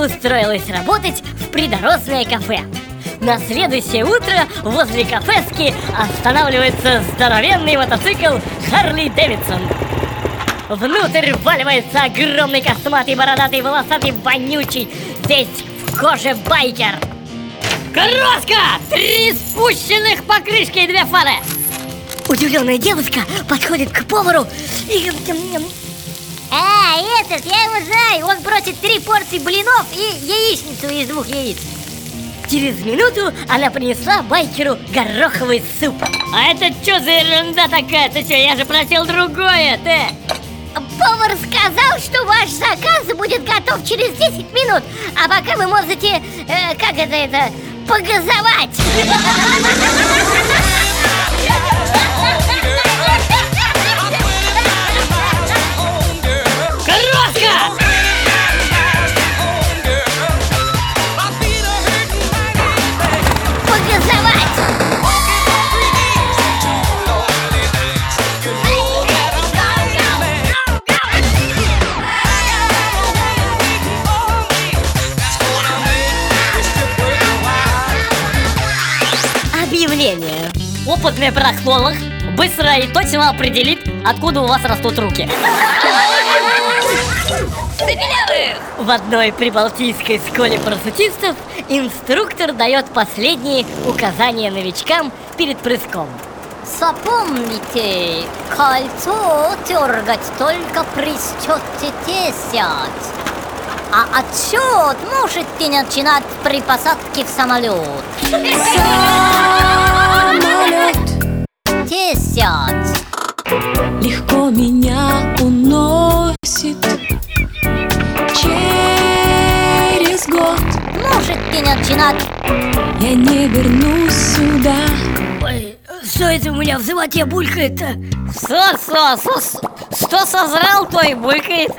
устроилась работать в придорожное кафе. На следующее утро возле кафески останавливается здоровенный мотоцикл Харли Дэвидсон. Внутрь вваливается огромный косматый, бородатый, волосатый, вонючий, весь в коже байкер. Кроска! Три спущенных покрышки и две фары! Удивленная девушка подходит к повару и... А, этот, я его знаю, он просит три порции блинов и яичницу из двух яиц. Через минуту она принесла байкеру гороховый суп. А это что за ерунда такая? Ты что, я же просил другое, ты! Повар сказал, что ваш заказ будет готов через 10 минут. А пока вы можете, э, как это, это, погазовать Объявление. Опытный брахнолог быстро и точно определит, откуда у вас растут руки. В одной прибалтийской школе парашютистов инструктор дает последние указания новичкам перед прыжком. Запомните, кольцо дергать только при счете 10 А отсчет можете начинать при посадке в Самолет Начинать я не вернусь сюда Ой, что это у меня в животе булькает-то? Что, что, что, что созрел, то и булькает.